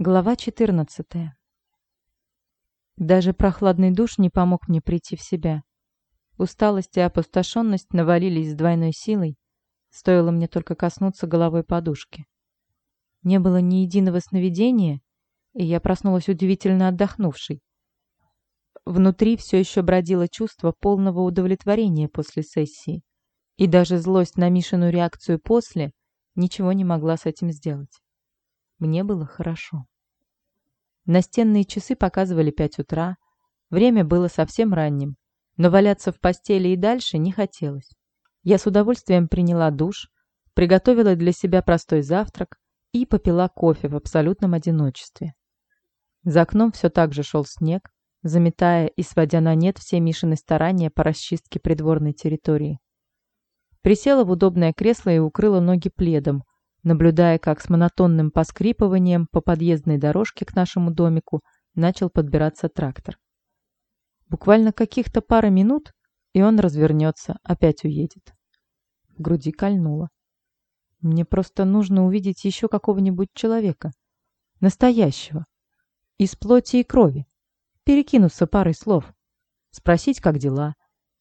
Глава 14. Даже прохладный душ не помог мне прийти в себя. Усталость и опустошенность навалились с двойной силой, стоило мне только коснуться головой подушки. Не было ни единого сновидения, и я проснулась удивительно отдохнувшей. Внутри все еще бродило чувство полного удовлетворения после сессии, и даже злость на Мишину реакцию после ничего не могла с этим сделать. Мне было хорошо. Настенные часы показывали пять утра. Время было совсем ранним, но валяться в постели и дальше не хотелось. Я с удовольствием приняла душ, приготовила для себя простой завтрак и попила кофе в абсолютном одиночестве. За окном все так же шел снег, заметая и сводя на нет все Мишины старания по расчистке придворной территории. Присела в удобное кресло и укрыла ноги пледом, наблюдая, как с монотонным поскрипыванием по подъездной дорожке к нашему домику начал подбираться трактор. Буквально каких-то пара минут, и он развернется, опять уедет. В груди кольнуло. Мне просто нужно увидеть еще какого-нибудь человека. Настоящего. Из плоти и крови. Перекинуться парой слов. Спросить, как дела.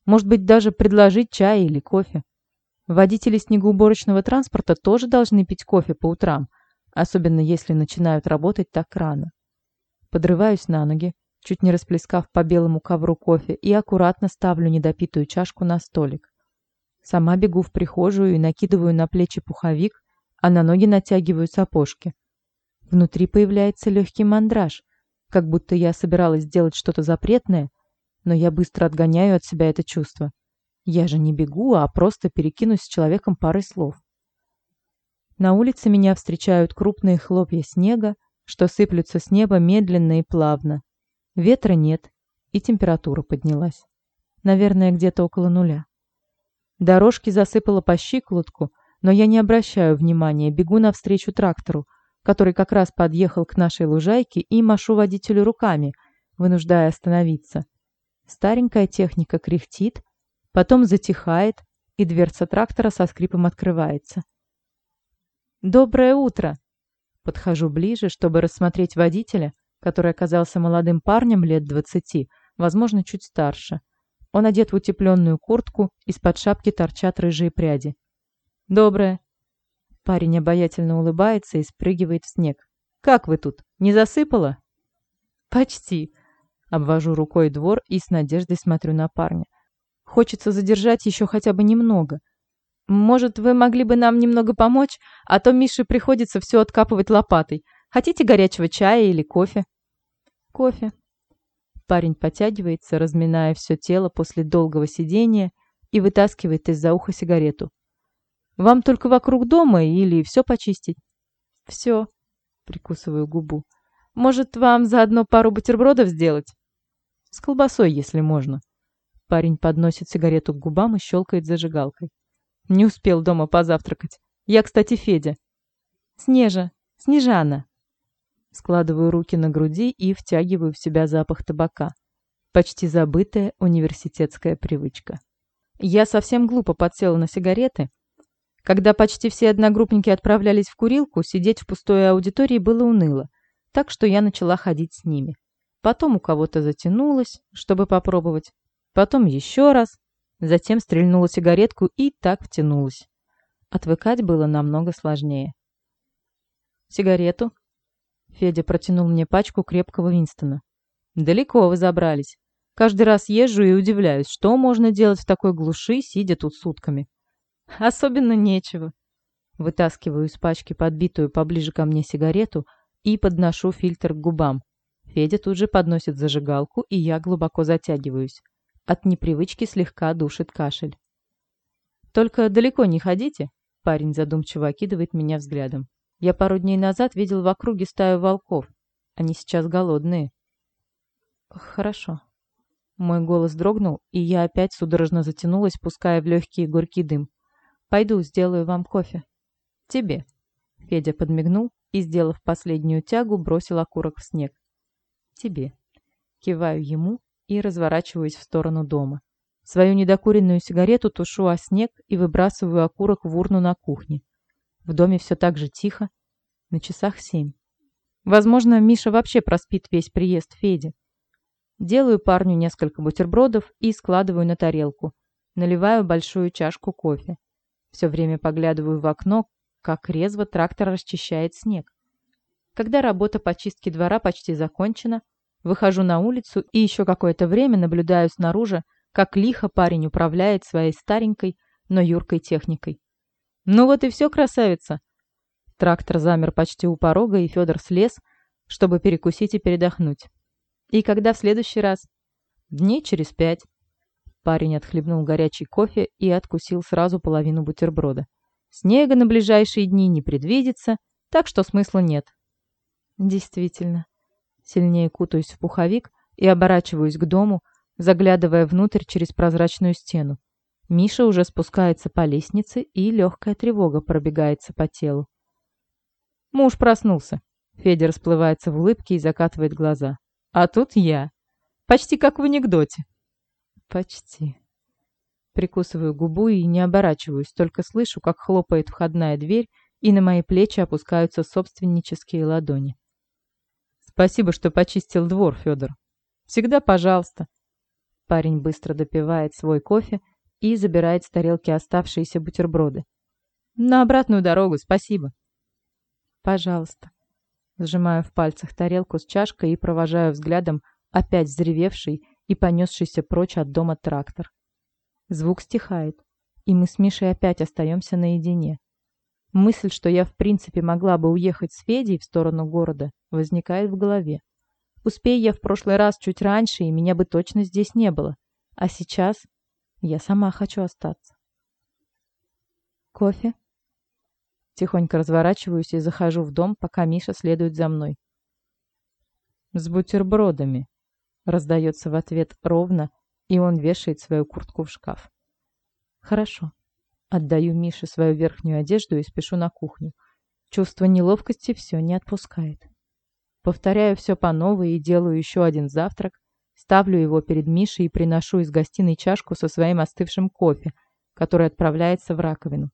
Может быть, даже предложить чай или кофе. Водители снегоуборочного транспорта тоже должны пить кофе по утрам, особенно если начинают работать так рано. Подрываюсь на ноги, чуть не расплескав по белому ковру кофе, и аккуратно ставлю недопитую чашку на столик. Сама бегу в прихожую и накидываю на плечи пуховик, а на ноги натягиваю сапожки. Внутри появляется легкий мандраж, как будто я собиралась сделать что-то запретное, но я быстро отгоняю от себя это чувство. Я же не бегу, а просто перекинусь с человеком парой слов. На улице меня встречают крупные хлопья снега, что сыплются с неба медленно и плавно. Ветра нет, и температура поднялась. Наверное, где-то около нуля. Дорожки засыпало по щиколотку, но я не обращаю внимания, бегу навстречу трактору, который как раз подъехал к нашей лужайке и машу водителю руками, вынуждая остановиться. Старенькая техника кряхтит, Потом затихает, и дверца трактора со скрипом открывается. «Доброе утро!» Подхожу ближе, чтобы рассмотреть водителя, который оказался молодым парнем лет двадцати, возможно, чуть старше. Он одет в утепленную куртку, из-под шапки торчат рыжие пряди. «Доброе!» Парень обаятельно улыбается и спрыгивает в снег. «Как вы тут? Не засыпало?» «Почти!» Обвожу рукой двор и с надеждой смотрю на парня. Хочется задержать еще хотя бы немного. Может, вы могли бы нам немного помочь, а то Мише приходится все откапывать лопатой. Хотите горячего чая или кофе? Кофе. Парень потягивается, разминая все тело после долгого сидения и вытаскивает из-за уха сигарету. Вам только вокруг дома или все почистить? Все. Прикусываю губу. Может, вам заодно пару бутербродов сделать? С колбасой, если можно. Парень подносит сигарету к губам и щелкает зажигалкой. Не успел дома позавтракать. Я, кстати, Федя. Снежа. Снежана. Складываю руки на груди и втягиваю в себя запах табака. Почти забытая университетская привычка. Я совсем глупо подсела на сигареты. Когда почти все одногруппники отправлялись в курилку, сидеть в пустой аудитории было уныло, так что я начала ходить с ними. Потом у кого-то затянулось, чтобы попробовать, потом еще раз, затем стрельнула сигаретку и так втянулась. Отвыкать было намного сложнее. «Сигарету?» Федя протянул мне пачку крепкого Винстона. «Далеко вы забрались. Каждый раз езжу и удивляюсь, что можно делать в такой глуши, сидя тут сутками. Особенно нечего». Вытаскиваю из пачки подбитую поближе ко мне сигарету и подношу фильтр к губам. Федя тут же подносит зажигалку, и я глубоко затягиваюсь. От непривычки слегка душит кашель. «Только далеко не ходите», — парень задумчиво окидывает меня взглядом. «Я пару дней назад видел в округе стаю волков. Они сейчас голодные». «Хорошо». Мой голос дрогнул, и я опять судорожно затянулась, пуская в легкий горький дым. «Пойду, сделаю вам кофе». «Тебе». Федя подмигнул и, сделав последнюю тягу, бросил окурок в снег. «Тебе». Киваю ему и разворачиваюсь в сторону дома. Свою недокуренную сигарету тушу о снег и выбрасываю окурок в урну на кухне. В доме все так же тихо. На часах семь. Возможно, Миша вообще проспит весь приезд Феди. Делаю парню несколько бутербродов и складываю на тарелку. Наливаю большую чашку кофе. Все время поглядываю в окно, как резво трактор расчищает снег. Когда работа по чистке двора почти закончена, выхожу на улицу и еще какое-то время наблюдаю снаружи, как лихо парень управляет своей старенькой, но юркой техникой. «Ну вот и все, красавица!» Трактор замер почти у порога, и Федор слез, чтобы перекусить и передохнуть. «И когда в следующий раз?» «Дней через пять». Парень отхлебнул горячий кофе и откусил сразу половину бутерброда. «Снега на ближайшие дни не предвидится, так что смысла нет». «Действительно». Сильнее кутаюсь в пуховик и оборачиваюсь к дому, заглядывая внутрь через прозрачную стену. Миша уже спускается по лестнице, и легкая тревога пробегается по телу. Муж проснулся. Федя расплывается в улыбке и закатывает глаза. А тут я. Почти как в анекдоте. Почти. Прикусываю губу и не оборачиваюсь, только слышу, как хлопает входная дверь, и на мои плечи опускаются собственнические ладони. Спасибо, что почистил двор, Федор. Всегда пожалуйста. Парень быстро допивает свой кофе и забирает с тарелки оставшиеся бутерброды. На обратную дорогу, спасибо. Пожалуйста. Сжимаю в пальцах тарелку с чашкой и провожаю взглядом опять взревевший и понесшийся прочь от дома трактор. Звук стихает, и мы с Мишей опять остаемся наедине. Мысль, что я в принципе могла бы уехать с Федей в сторону города, возникает в голове. Успей я в прошлый раз чуть раньше, и меня бы точно здесь не было. А сейчас я сама хочу остаться. Кофе? Тихонько разворачиваюсь и захожу в дом, пока Миша следует за мной. «С бутербродами», — раздается в ответ ровно, и он вешает свою куртку в шкаф. «Хорошо». Отдаю Мише свою верхнюю одежду и спешу на кухню. Чувство неловкости все не отпускает. Повторяю все по новой и делаю еще один завтрак, ставлю его перед Мишей и приношу из гостиной чашку со своим остывшим кофе, который отправляется в раковину.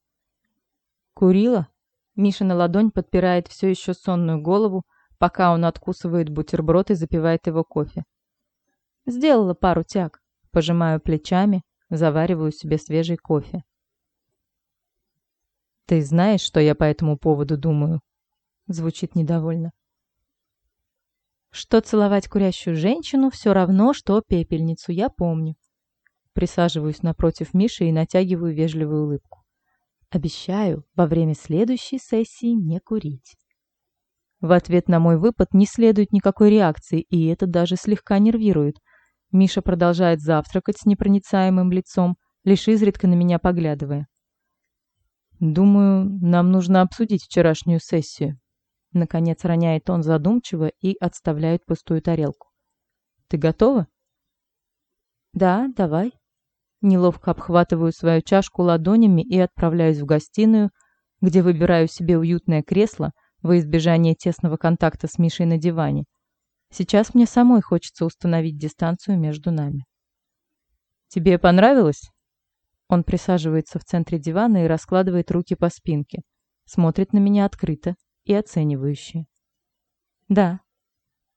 «Курила?» Мишина ладонь подпирает все еще сонную голову, пока он откусывает бутерброд и запивает его кофе. Сделала пару тяг. Пожимаю плечами, завариваю себе свежий кофе. «Ты знаешь, что я по этому поводу думаю?» Звучит недовольно. Что целовать курящую женщину все равно, что пепельницу, я помню. Присаживаюсь напротив Миши и натягиваю вежливую улыбку. Обещаю во время следующей сессии не курить. В ответ на мой выпад не следует никакой реакции, и это даже слегка нервирует. Миша продолжает завтракать с непроницаемым лицом, лишь изредка на меня поглядывая. «Думаю, нам нужно обсудить вчерашнюю сессию». Наконец роняет он задумчиво и отставляет пустую тарелку. «Ты готова?» «Да, давай», Неловко обхватываю свою чашку ладонями и отправляюсь в гостиную, где выбираю себе уютное кресло во избежание тесного контакта с Мишей на диване. Сейчас мне самой хочется установить дистанцию между нами. «Тебе понравилось?» Он присаживается в центре дивана и раскладывает руки по спинке. Смотрит на меня открыто и оценивающе. «Да».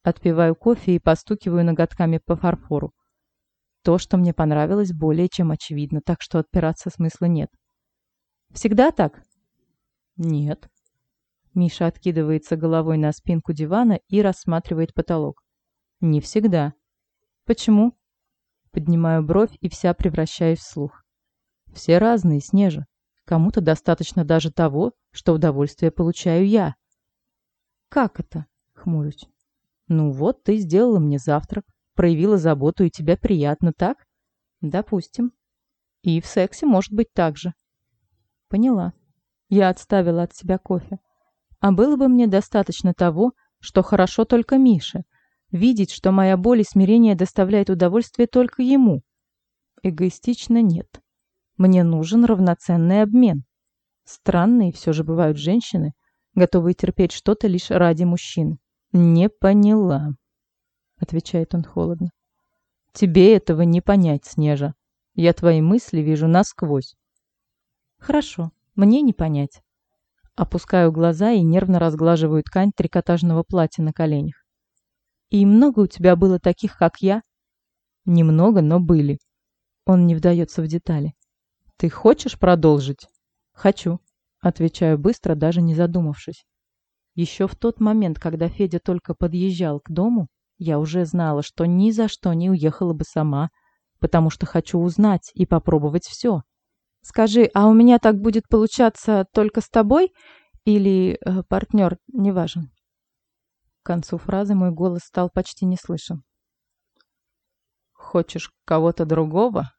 Отпиваю кофе и постукиваю ноготками по фарфору. То, что мне понравилось, более чем очевидно, так что отпираться смысла нет. Всегда так? Нет. Миша откидывается головой на спинку дивана и рассматривает потолок. Не всегда. Почему? Поднимаю бровь и вся превращаюсь в слух. Все разные, Снежа. Кому-то достаточно даже того, что удовольствие получаю я. Как это? Хмурюсь. Ну вот, ты сделала мне завтрак проявила заботу и тебе приятно, так? Допустим. И в сексе может быть так же. Поняла. Я отставила от себя кофе. А было бы мне достаточно того, что хорошо только Мише. Видеть, что моя боль и смирение доставляет удовольствие только ему. Эгоистично нет. Мне нужен равноценный обмен. Странные все же бывают женщины, готовые терпеть что-то лишь ради мужчины. Не поняла. — отвечает он холодно. «Тебе этого не понять, Снежа. Я твои мысли вижу насквозь». «Хорошо, мне не понять. Опускаю глаза и нервно разглаживаю ткань трикотажного платья на коленях. «И много у тебя было таких, как я?» «Немного, но были». Он не вдается в детали. «Ты хочешь продолжить?» «Хочу», — отвечаю быстро, даже не задумавшись. Еще в тот момент, когда Федя только подъезжал к дому, я уже знала, что ни за что не уехала бы сама, потому что хочу узнать и попробовать все. Скажи, а у меня так будет получаться только с тобой или э, партнер не? К концу фразы мой голос стал почти не слышен. Хочешь кого-то другого?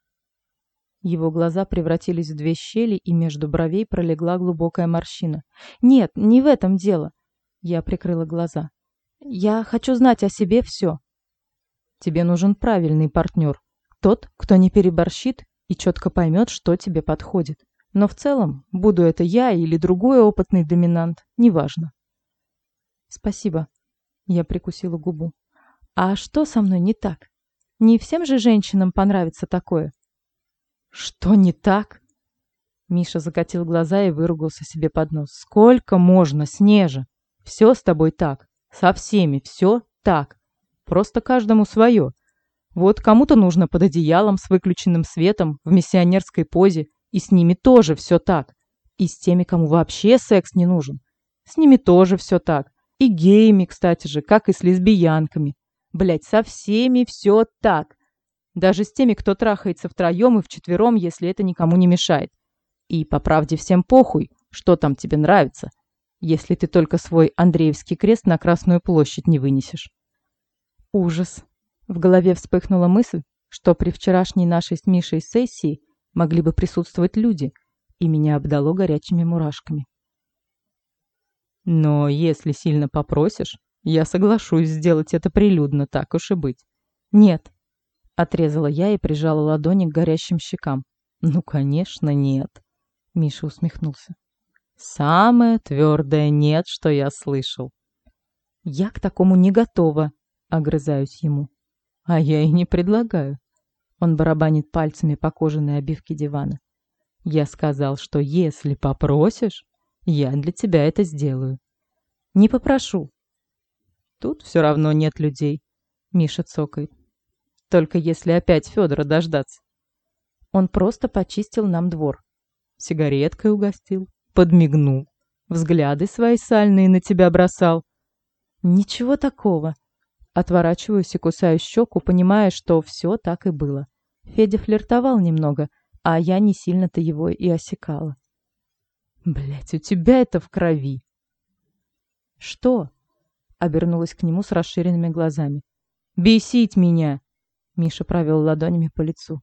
Его глаза превратились в две щели, и между бровей пролегла глубокая морщина. Нет, не в этом дело. Я прикрыла глаза. Я хочу знать о себе все. Тебе нужен правильный партнер. Тот, кто не переборщит и четко поймет, что тебе подходит. Но в целом, буду это я или другой опытный доминант, неважно. Спасибо. Я прикусила губу. А что со мной не так? Не всем же женщинам понравится такое. Что не так? Миша закатил глаза и выругался себе под нос. Сколько можно, Снежа? Все с тобой так. Со всеми все так. Просто каждому свое. Вот кому-то нужно под одеялом с выключенным светом в миссионерской позе, и с ними тоже все так. И с теми, кому вообще секс не нужен. С ними тоже все так. И геями, кстати же, как и с лесбиянками. Блять, со всеми все так. Даже с теми, кто трахается втроем и вчетвером, если это никому не мешает. И по правде всем похуй, что там тебе нравится если ты только свой Андреевский крест на Красную площадь не вынесешь. Ужас. В голове вспыхнула мысль, что при вчерашней нашей с Мишей сессии могли бы присутствовать люди, и меня обдало горячими мурашками. Но если сильно попросишь, я соглашусь сделать это прилюдно, так уж и быть. Нет, отрезала я и прижала ладони к горящим щекам. Ну, конечно, нет. Миша усмехнулся. Самое твердое «нет», что я слышал. Я к такому не готова, огрызаюсь ему. А я и не предлагаю. Он барабанит пальцами по кожаной обивке дивана. Я сказал, что если попросишь, я для тебя это сделаю. Не попрошу. Тут все равно нет людей, Миша цокает. Только если опять Федора дождаться. Он просто почистил нам двор. Сигареткой угостил, подмигнул, взгляды свои сальные на тебя бросал. Ничего такого. Отворачиваюсь и кусаю щеку, понимая, что все так и было. Федя флиртовал немного, а я не сильно-то его и осекала. Блять, у тебя это в крови. Что? Обернулась к нему с расширенными глазами. Бесить меня! Миша провел ладонями по лицу.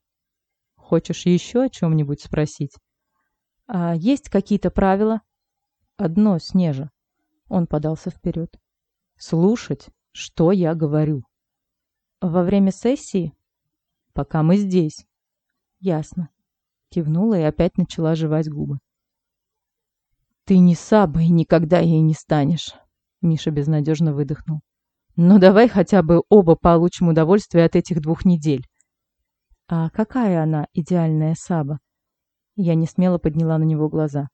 Хочешь еще о чем-нибудь спросить? «А есть какие-то правила?» «Одно, Снежа». Он подался вперед. «Слушать, что я говорю». «Во время сессии?» «Пока мы здесь». «Ясно». Кивнула и опять начала жевать губы. «Ты не Саба и никогда ей не станешь», — Миша безнадежно выдохнул. «Но давай хотя бы оба получим удовольствие от этих двух недель». «А какая она, идеальная Саба?» Я не смело подняла на него глаза.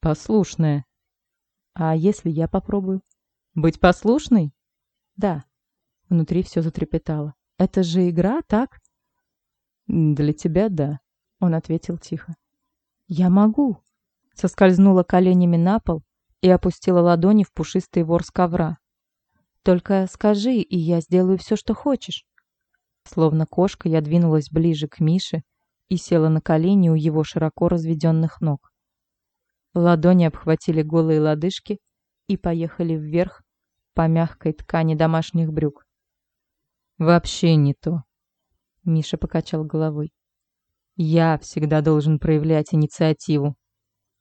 «Послушная». «А если я попробую?» «Быть послушной?» «Да». Внутри все затрепетало. «Это же игра, так?» «Для тебя, да», — он ответил тихо. «Я могу». Соскользнула коленями на пол и опустила ладони в пушистый ворс ковра. «Только скажи, и я сделаю все, что хочешь». Словно кошка, я двинулась ближе к Мише, и села на колени у его широко разведенных ног. Ладони обхватили голые лодыжки и поехали вверх по мягкой ткани домашних брюк. «Вообще не то», — Миша покачал головой. «Я всегда должен проявлять инициативу».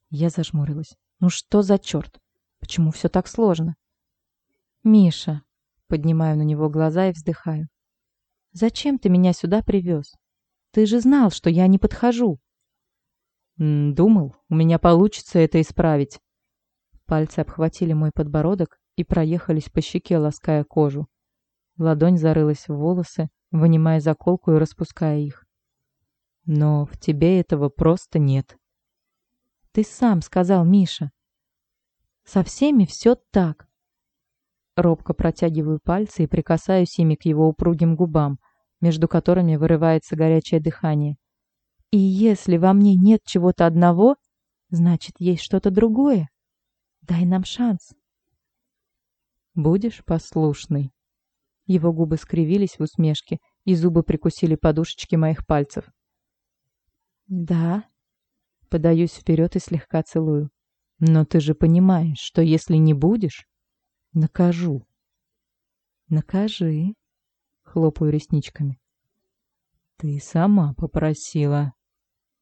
Я зажмурилась. «Ну что за черт? Почему все так сложно?» «Миша», — поднимаю на него глаза и вздыхаю. «Зачем ты меня сюда привез? Ты же знал, что я не подхожу. Думал, у меня получится это исправить. Пальцы обхватили мой подбородок и проехались по щеке, лаская кожу. Ладонь зарылась в волосы, вынимая заколку и распуская их. Но в тебе этого просто нет. Ты сам сказал, Миша. Со всеми все так. Робко протягиваю пальцы и прикасаюсь ими к его упругим губам, между которыми вырывается горячее дыхание. И если во мне нет чего-то одного, значит, есть что-то другое. Дай нам шанс. Будешь послушный. Его губы скривились в усмешке, и зубы прикусили подушечки моих пальцев. Да. Подаюсь вперед и слегка целую. Но ты же понимаешь, что если не будешь, накажу. Накажи. Хлопаю ресничками. Ты сама попросила.